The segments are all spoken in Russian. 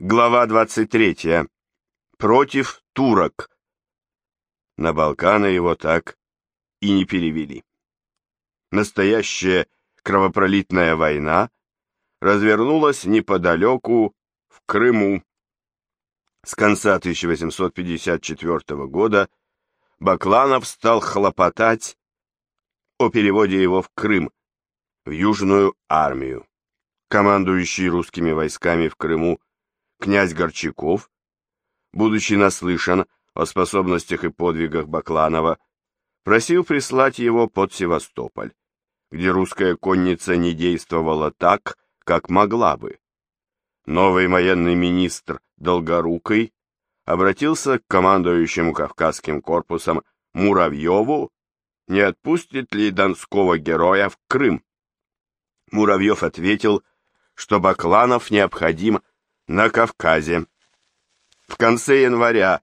Глава 23. Против турок. На Балканы его так и не перевели. Настоящая кровопролитная война развернулась неподалеку в Крыму. С конца 1854 года Бакланов стал хлопотать о переводе его в Крым, в Южную армию. Командующий русскими войсками в Крыму князь Горчаков, будучи наслышан о способностях и подвигах Бакланова, просил прислать его под Севастополь, где русская конница не действовала так, как могла бы. Новый военный министр Долгорукий обратился к командующему Кавказским корпусом Муравьеву, не отпустит ли донского героя в Крым. Муравьев ответил, что Бакланов необходим на Кавказе. В конце января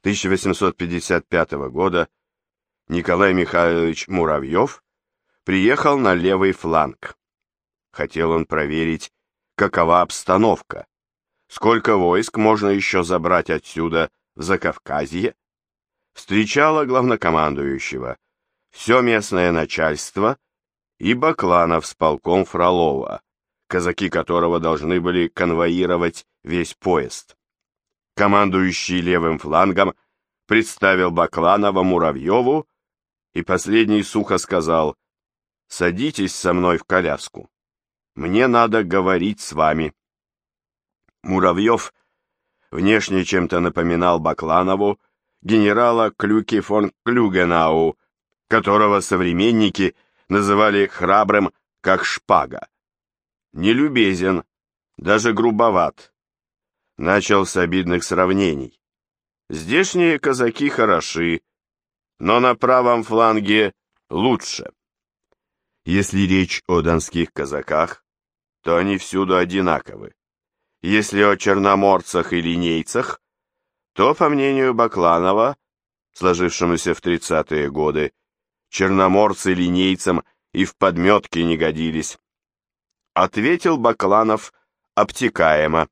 1855 года Николай Михайлович Муравьев приехал на левый фланг. Хотел он проверить, какова обстановка, сколько войск можно еще забрать отсюда в Закавказье. Встречало главнокомандующего все местное начальство и Бакланов с полком Фролова, казаки которого должны были конвоировать весь поезд. Командующий левым флангом представил Бакланова Муравьеву, и последний сухо сказал, «Садитесь со мной в коляску. Мне надо говорить с вами». Муравьев внешне чем-то напоминал Бакланову генерала Клюки фон Клюгенау, которого современники называли храбрым, как шпага нелюбезен, даже грубоват. Начал с обидных сравнений. Здешние казаки хороши, но на правом фланге лучше. Если речь о донских казаках, то они всюду одинаковы. Если о черноморцах и линейцах, то, по мнению Бакланова, сложившемуся в 30-е годы, черноморцы линейцам и в подметке не годились ответил Бакланов обтекаемо.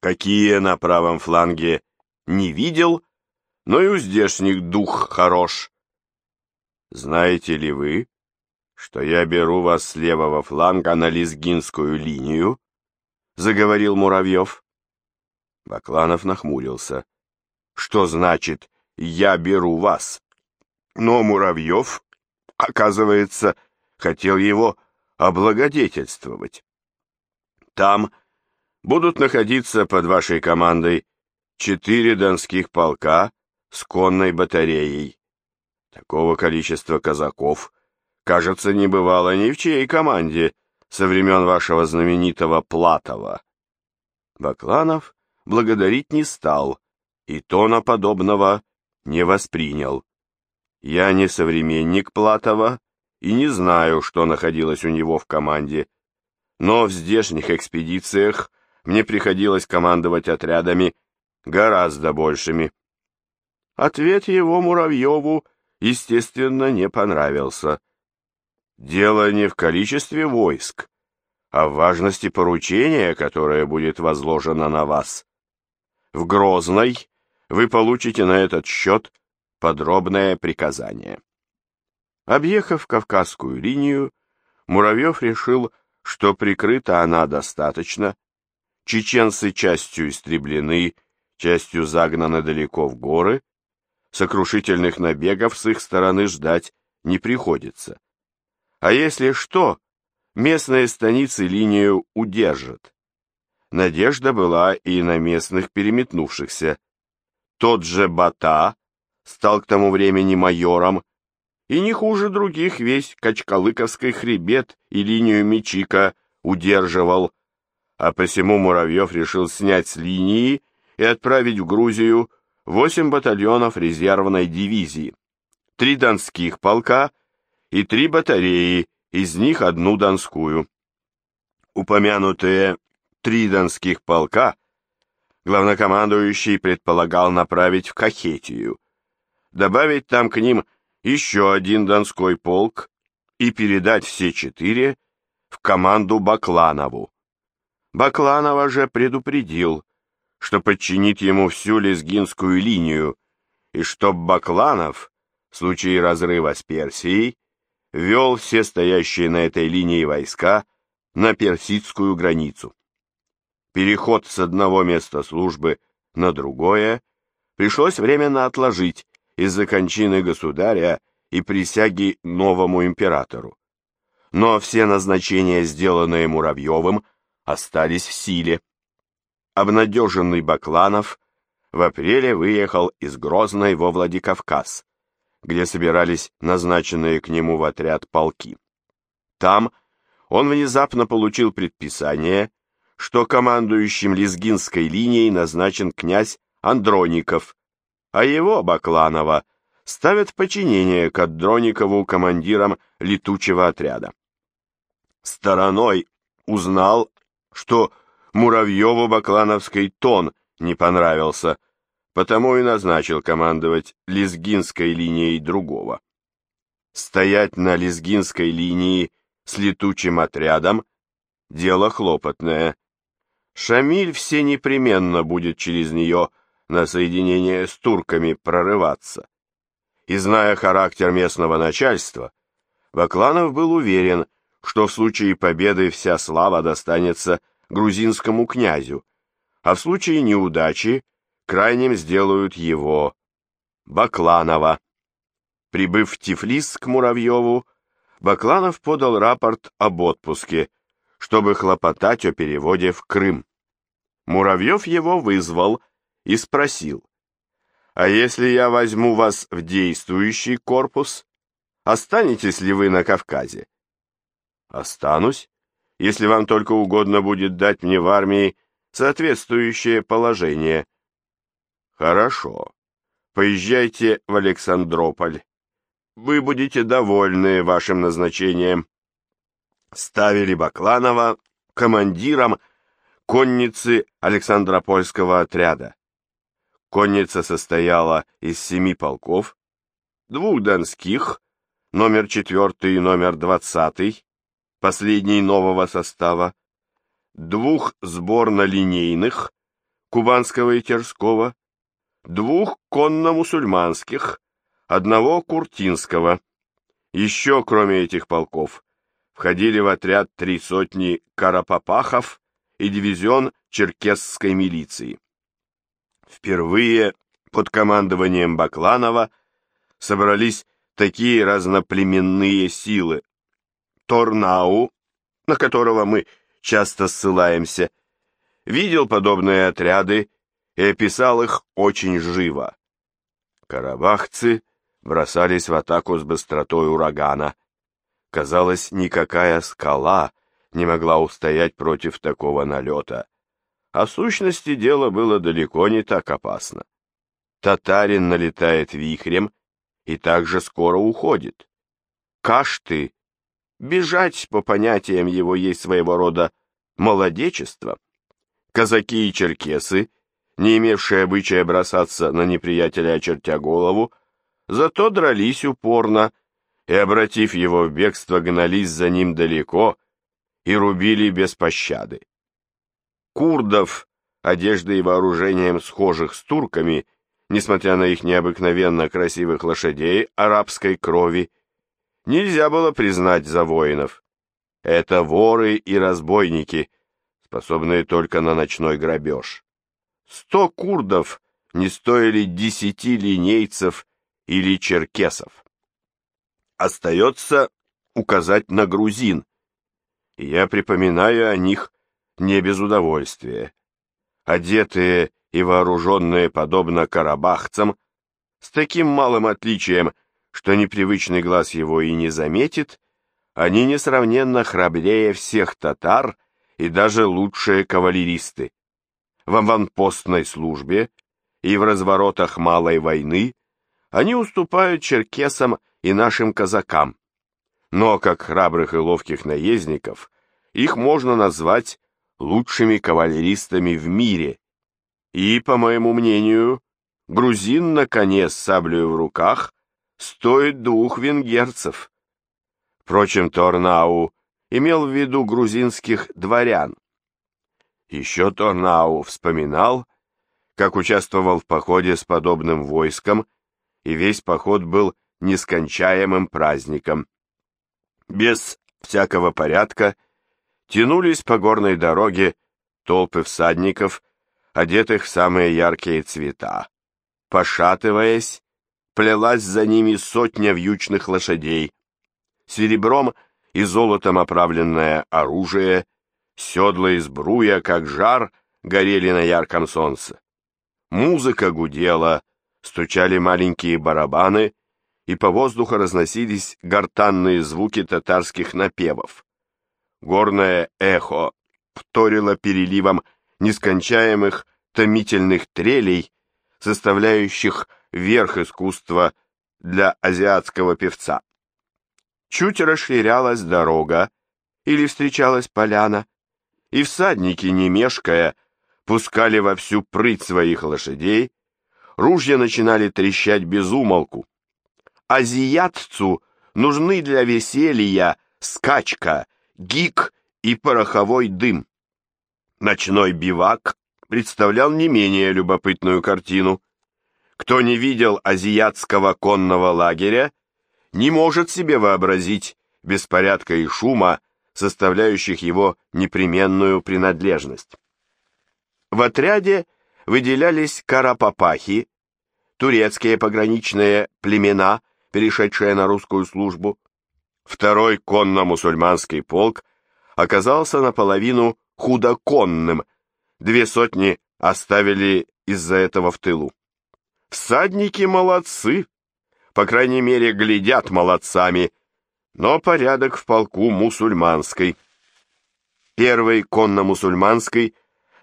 Какие на правом фланге не видел, но и у здешних дух хорош. Знаете ли вы, что я беру вас с левого фланга на Лезгинскую линию? Заговорил Муравьев. Бакланов нахмурился. Что значит «я беру вас»? Но Муравьев, оказывается, хотел его облагодетельствовать. Там будут находиться под вашей командой четыре донских полка с конной батареей. Такого количества казаков, кажется, не бывало ни в чьей команде со времен вашего знаменитого Платова. Бакланов благодарить не стал и тона подобного не воспринял. Я не современник Платова и не знаю, что находилось у него в команде, но в здешних экспедициях мне приходилось командовать отрядами гораздо большими. Ответ его Муравьеву, естественно, не понравился. Дело не в количестве войск, а в важности поручения, которое будет возложено на вас. В Грозной вы получите на этот счет подробное приказание. Объехав Кавказскую линию, Муравьев решил, что прикрыта она достаточно, чеченцы частью истреблены, частью загнаны далеко в горы, сокрушительных набегов с их стороны ждать не приходится. А если что, местные станицы линию удержат. Надежда была и на местных переметнувшихся. Тот же Бата стал к тому времени майором, и не хуже других весь Качкалыковский хребет и линию Мечика удерживал, а посему Муравьев решил снять с линии и отправить в Грузию восемь батальонов резервной дивизии, три донских полка и три батареи, из них одну донскую. Упомянутые три донских полка главнокомандующий предполагал направить в Кахетию, добавить там к ним еще один Донской полк и передать все четыре в команду Бакланову. Бакланова же предупредил, что подчинит ему всю лезгинскую линию, и чтоб Бакланов, в случае разрыва с Персией, вел все стоящие на этой линии войска на персидскую границу. Переход с одного места службы на другое пришлось временно отложить из-за кончины государя и присяги новому императору. Но все назначения, сделанные Муравьевым, остались в силе. Обнадеженный Бакланов в апреле выехал из Грозной во Владикавказ, где собирались назначенные к нему в отряд полки. Там он внезапно получил предписание, что командующим Лезгинской линией назначен князь Андроников, а его, Бакланова, ставят в подчинение к Андроникову командиром летучего отряда. Стороной узнал, что Муравьеву Баклановский тон не понравился, потому и назначил командовать Лезгинской линией другого. Стоять на Лезгинской линии с летучим отрядом – дело хлопотное. Шамиль все непременно будет через нее на соединение с турками прорываться. И зная характер местного начальства, Бакланов был уверен, что в случае победы вся слава достанется грузинскому князю, а в случае неудачи крайним сделают его, Бакланова. Прибыв в Тифлис к Муравьеву, Бакланов подал рапорт об отпуске, чтобы хлопотать о переводе в Крым. Муравьев его вызвал и спросил, «А если я возьму вас в действующий корпус, останетесь ли вы на Кавказе?» «Останусь, если вам только угодно будет дать мне в армии соответствующее положение», Хорошо. Поезжайте в Александрополь. Вы будете довольны вашим назначением. Ставили Бакланова командиром конницы Александропольского отряда. Конница состояла из семи полков, двух донских, номер четвертый и номер двадцатый, последний нового состава, двух сборно-линейных, Кубанского и Терского, двух конно-мусульманских, одного куртинского. Еще, кроме этих полков, входили в отряд три сотни карапапахов и дивизион черкесской милиции. Впервые под командованием Бакланова собрались такие разноплеменные силы. Торнау, на которого мы часто ссылаемся, видел подобные отряды и описал их очень живо. Карабахцы бросались в атаку с быстротой урагана. Казалось, никакая скала не могла устоять против такого налета. А в сущности дело было далеко не так опасно. Татарин налетает вихрем и также скоро уходит. Кашты, бежать по понятиям его есть своего рода молодечество. Казаки и черкесы не имевшие обычая бросаться на неприятеля, очертя голову, зато дрались упорно и, обратив его в бегство, гнались за ним далеко и рубили без пощады. Курдов, одеждой и вооружением схожих с турками, несмотря на их необыкновенно красивых лошадей арабской крови, нельзя было признать за воинов. Это воры и разбойники, способные только на ночной грабеж. Сто курдов не стоили десяти линейцев или черкесов. Остается указать на грузин. Я припоминаю о них не без удовольствия. Одетые и вооруженные подобно карабахцам, с таким малым отличием, что непривычный глаз его и не заметит, они несравненно храбрее всех татар и даже лучшие кавалеристы в аванпостной службе и в разворотах малой войны они уступают черкесам и нашим казакам. Но как храбрых и ловких наездников их можно назвать лучшими кавалеристами в мире. И, по моему мнению, грузин на коне с саблей в руках стоит двух венгерцев. Впрочем, Торнау имел в виду грузинских дворян. Еще Торнау вспоминал, как участвовал в походе с подобным войском, и весь поход был нескончаемым праздником. Без всякого порядка тянулись по горной дороге толпы всадников, одетых в самые яркие цвета. Пошатываясь, плелась за ними сотня вьючных лошадей. Серебром и золотом оправленное оружие, седла из бруя, как жар, горели на ярком солнце. Музыка гудела, стучали маленькие барабаны, и по воздуху разносились гортанные звуки татарских напевов. Горное эхо вторило переливом нескончаемых томительных трелей, составляющих верх искусства для азиатского певца. Чуть расширялась дорога, или встречалась поляна, и всадники, не мешкая, пускали во всю прыть своих лошадей, ружья начинали трещать без умолку. Азиатцу нужны для веселья скачка, гик и пороховой дым. Ночной бивак представлял не менее любопытную картину. Кто не видел азиатского конного лагеря, не может себе вообразить беспорядка и шума, составляющих его непременную принадлежность. В отряде выделялись карапапахи, турецкие пограничные племена, перешедшие на русскую службу. Второй конно-мусульманский полк оказался наполовину худоконным, две сотни оставили из-за этого в тылу. Всадники молодцы, по крайней мере, глядят молодцами, но порядок в полку мусульманской. Первый конно-мусульманский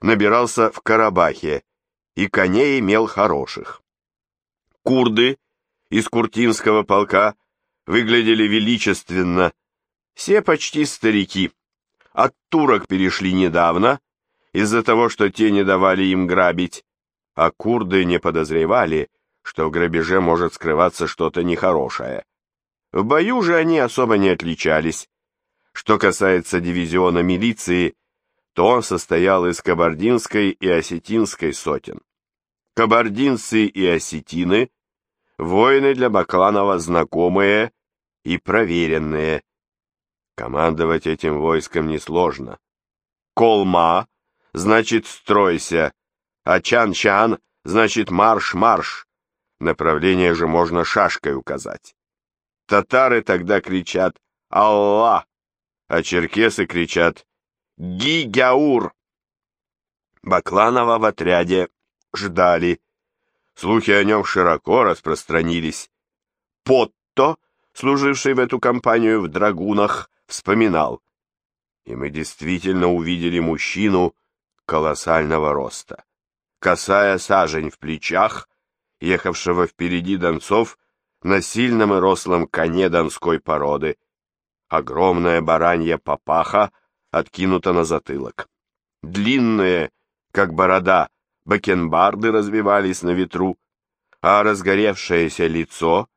набирался в Карабахе, и коней имел хороших. Курды из Куртинского полка выглядели величественно, все почти старики. От турок перешли недавно, из-за того, что те не давали им грабить, а курды не подозревали, что в грабеже может скрываться что-то нехорошее. В бою же они особо не отличались. Что касается дивизиона милиции, то он состоял из кабардинской и осетинской сотен. Кабардинцы и осетины – воины для Бакланова знакомые и проверенные. Командовать этим войском несложно. Колма – значит «стройся», а чан-чан значит марш-марш. Направление же можно шашкой указать. Татары тогда кричат «Аллах», а черкесы кричат «Гигяур». Бакланова в отряде ждали. Слухи о нем широко распространились. Потто, служивший в эту компанию в драгунах, вспоминал. И мы действительно увидели мужчину колоссального роста косая сажень в плечах, ехавшего впереди донцов на сильном и рослом коне донской породы. Огромная баранья папаха откинута на затылок. Длинные, как борода, бакенбарды развивались на ветру, а разгоревшееся лицо,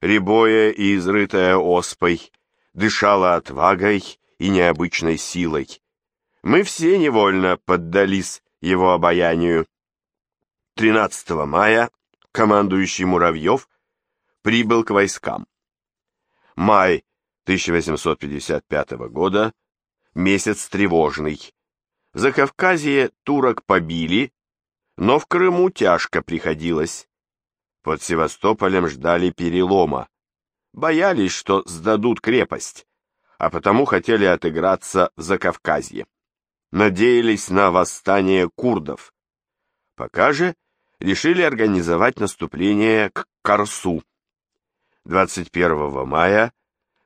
рябое и изрытое оспой, дышало отвагой и необычной силой. Мы все невольно поддались его обаянию. 13 мая командующий Муравьев прибыл к войскам. Май 1855 года, месяц тревожный. В Закавказье турок побили, но в Крыму тяжко приходилось. Под Севастополем ждали перелома. Боялись, что сдадут крепость, а потому хотели отыграться в Закавказье. Надеялись на восстание курдов. Пока же решили организовать наступление к Карсу. 21 мая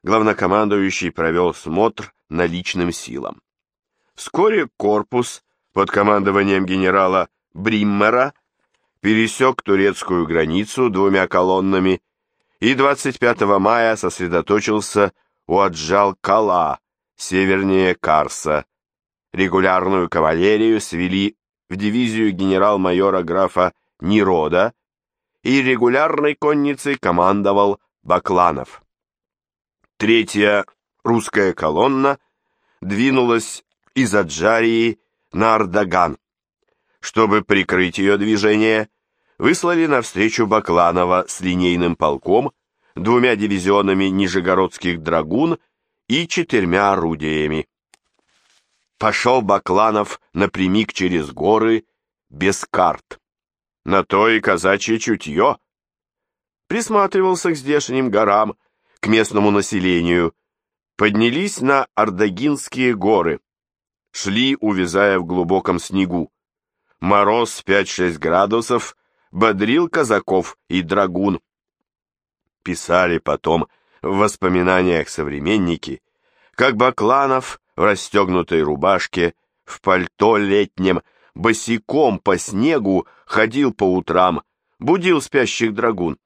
главнокомандующий провел смотр наличным силам. Вскоре корпус под командованием генерала Бриммера пересек турецкую границу двумя колоннами и 25 мая сосредоточился у Аджал-Кала, севернее Карса. Регулярную кавалерию свели в дивизию генерал-майора графа Нерода, и регулярной конницей командовал Бакланов. Третья русская колонна двинулась из Аджарии на Ардаган. Чтобы прикрыть ее движение, выслали навстречу Бакланова с линейным полком, двумя дивизионами нижегородских драгун и четырьмя орудиями. Пошел Бакланов напрямик через горы, без карт. На то и казачье чутье. Присматривался к здешним горам, к местному населению. Поднялись на Ардагинские горы. Шли, увязая в глубоком снегу. Мороз 5-6 градусов бодрил казаков и драгун. Писали потом в воспоминаниях современники, как Бакланов в расстегнутой рубашке, в пальто летнем, босиком по снегу ходил по утрам, будил спящих драгун.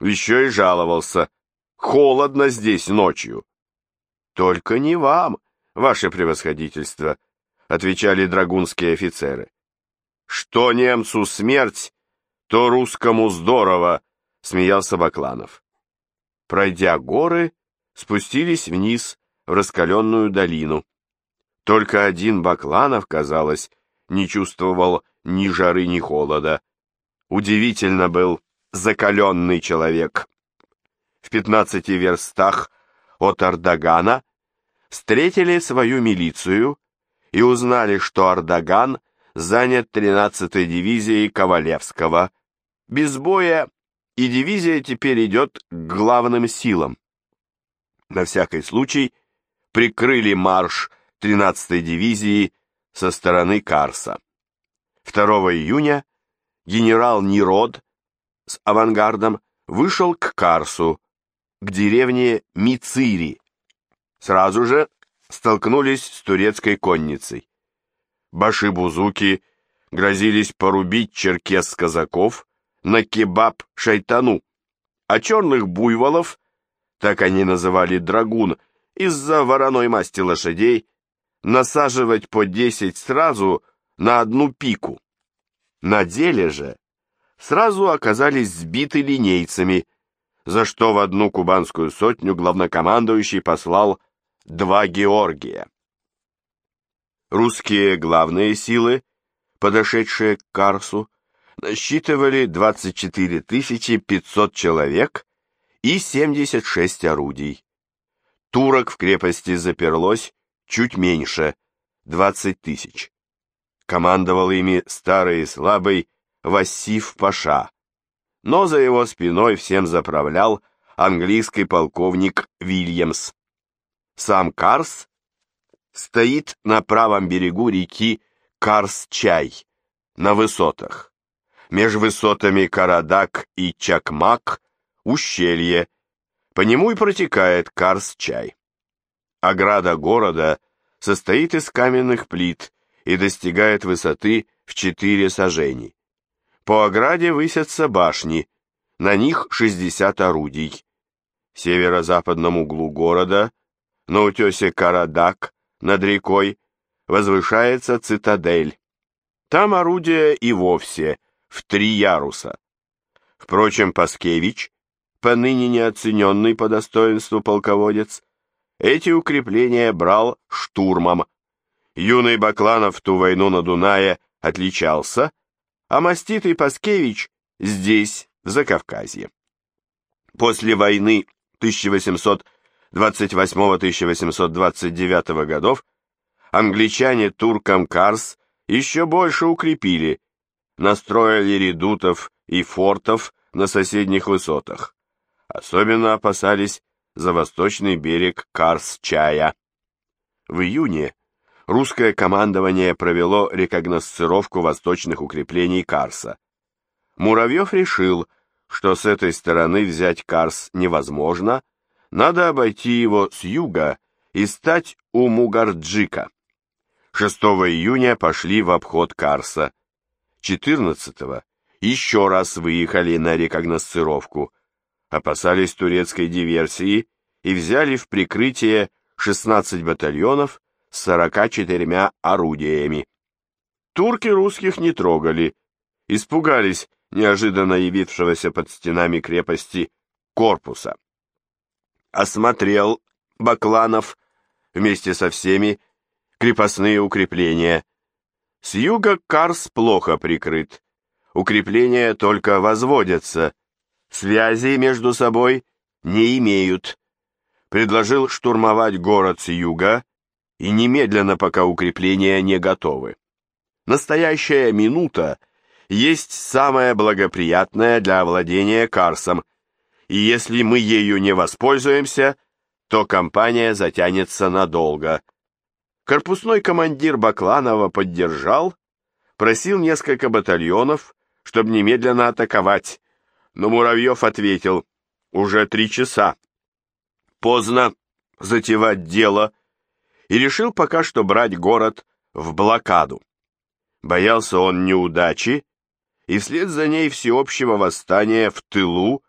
Еще и жаловался. Холодно здесь ночью. Только не вам, ваше превосходительство, отвечали драгунские офицеры. Что немцу смерть, то русскому здорово, смеялся Бакланов. Пройдя горы, спустились вниз в раскаленную долину. Только один Бакланов, казалось, не чувствовал ни жары, ни холода. Удивительно был закаленный человек. В пятнадцати верстах от Ардагана встретили свою милицию и узнали, что Ардаган занят 13-й дивизией Ковалевского. Без боя и дивизия теперь идет к главным силам. На всякий случай прикрыли марш 13-й дивизии со стороны Карса. 2 июня генерал Нирод с авангардом вышел к Карсу, к деревне Мицири. Сразу же столкнулись с турецкой конницей. Башибузуки грозились порубить черкес-казаков на кебаб-шайтану, а черных буйволов, так они называли драгун, из-за вороной масти лошадей, насаживать по 10 сразу на одну пику. На деле же сразу оказались сбиты линейцами, за что в одну кубанскую сотню главнокомандующий послал два Георгия. Русские главные силы, подошедшие к Карсу, насчитывали 24 500 человек и 76 орудий. Турок в крепости заперлось чуть меньше, 20 тысяч. Командовал ими старый и слабый Васиф Паша, но за его спиной всем заправлял английский полковник Вильямс. Сам Карс стоит на правом берегу реки Карс-Чай, на высотах. Меж высотами Карадак и Чакмак ущелье, по нему и протекает Карс-Чай. Ограда города состоит из каменных плит и достигает высоты в четыре сажений. По ограде высятся башни, на них 60 орудий. В северо-западном углу города, на утесе Карадак, над рекой, возвышается цитадель. Там орудия и вовсе в три яруса. Впрочем, Паскевич, поныне неоцененный по достоинству полководец, эти укрепления брал штурмом. Юный Бакланов в ту войну на Дунае отличался, а маститый Паскевич здесь, в Закавказье. После войны 1828-1829 годов англичане туркам Карс еще больше укрепили, настроили редутов и фортов на соседних высотах. Особенно опасались за восточный берег Карс-Чая. В июне русское командование провело рекогносцировку восточных укреплений Карса. Муравьев решил, что с этой стороны взять Карс невозможно, надо обойти его с юга и стать у Мугарджика. 6 июня пошли в обход Карса. 14 еще раз выехали на рекогносцировку – опасались турецкой диверсии и взяли в прикрытие 16 батальонов с 44 орудиями. Турки русских не трогали, испугались неожиданно явившегося под стенами крепости корпуса. Осмотрел Бакланов вместе со всеми крепостные укрепления. С юга Карс плохо прикрыт. Укрепления только возводятся. Связи между собой не имеют. Предложил штурмовать город с юга и немедленно, пока укрепления не готовы. Настоящая минута есть самая благоприятная для овладения Карсом, и если мы ею не воспользуемся, то кампания затянется надолго. Корпусной командир Бакланова поддержал, просил несколько батальонов, чтобы немедленно атаковать, но Муравьев ответил, уже три часа. Поздно затевать дело, и решил пока что брать город в блокаду. Боялся он неудачи, и вслед за ней всеобщего восстания в тылу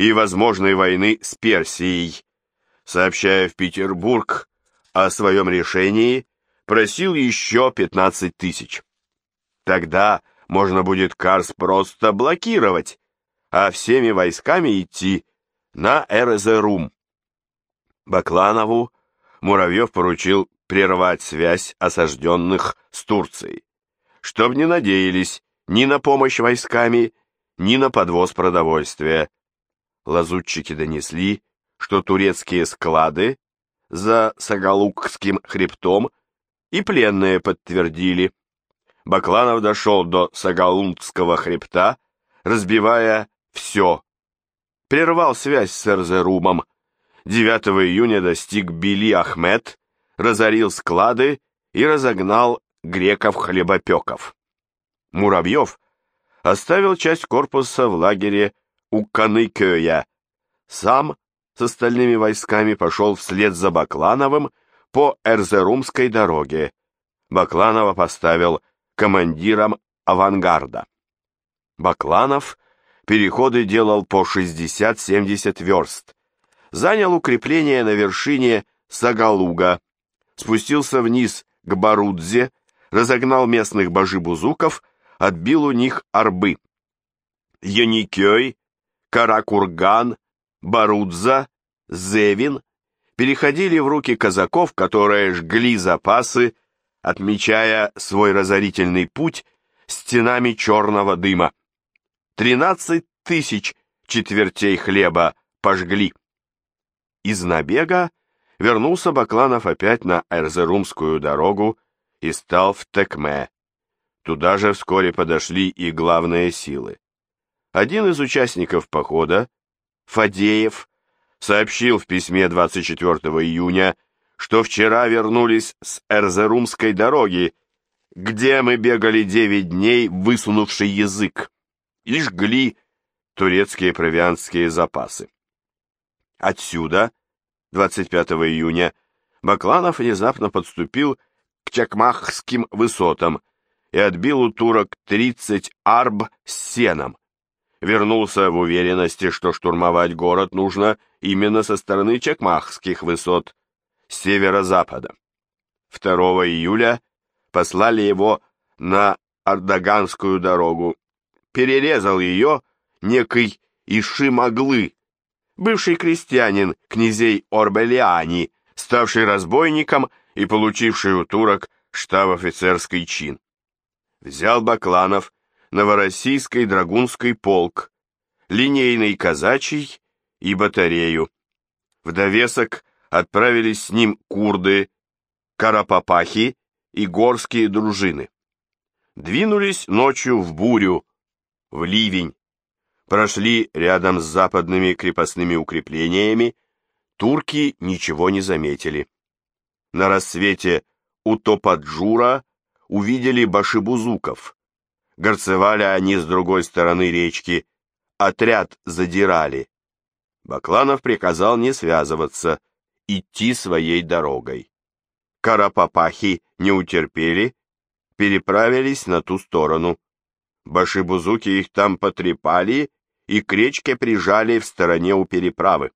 и возможной войны с Персией. Сообщая в Петербург о своем решении, просил еще 15 тысяч. Тогда можно будет Карс просто блокировать, а всеми войсками идти на Эрезерум. Бакланову Муравьев поручил прервать связь осажденных с Турцией, чтоб не надеялись ни на помощь войсками, ни на подвоз продовольствия. Лазутчики донесли, что турецкие склады за Сагалукским хребтом и пленные подтвердили. Бакланов дошел до Сагалундского хребта, разбивая все. Прервал связь с Эрзерумом. 9 июня достиг Били Ахмед, разорил склады и разогнал греков-хлебопеков. Муравьев оставил часть корпуса в лагере у Каныкёя, сам с остальными войсками пошел вслед за Баклановым по Эрзерумской дороге. Бакланова поставил командиром авангарда. Бакланов переходы делал по 60-70 верст, занял укрепление на вершине Сагалуга, спустился вниз к Барудзе, разогнал местных божибузуков, отбил у них арбы. Яникёй, Каракурган, Барудза, Зевин переходили в руки казаков, которые жгли запасы, отмечая свой разорительный путь стенами черного дыма. Тринадцать тысяч четвертей хлеба пожгли. Из набега вернулся Бакланов опять на Эрзерумскую дорогу и стал в Текме. Туда же вскоре подошли и главные силы. Один из участников похода, Фадеев, сообщил в письме 24 июня, что вчера вернулись с Эрзерумской дороги, где мы бегали девять дней, высунувший язык, и жгли турецкие провианские запасы. Отсюда, 25 июня, Бакланов внезапно подступил к Чакмахским высотам и отбил у турок 30 арб с сеном. Вернулся в уверенности, что штурмовать город нужно именно со стороны Чакмахских высот, с северо-запада. 2 июля послали его на Ардаганскую дорогу. Перерезал ее некий Ишимаглы, бывший крестьянин князей Орбелиани, ставший разбойником и получивший у турок штаб-офицерский чин. Взял Бакланов Новороссийский драгунский полк, линейный казачий и батарею. В довесок отправились с ним курды, карапапахи и горские дружины. Двинулись ночью в бурю, в ливень, прошли рядом с западными крепостными укреплениями, турки ничего не заметили. На рассвете у Топаджура увидели башибузуков. Горцевали они с другой стороны речки, отряд задирали. Бакланов приказал не связываться, идти своей дорогой. Карапапахи не утерпели, переправились на ту сторону. Башибузуки их там потрепали и к речке прижали в стороне у переправы.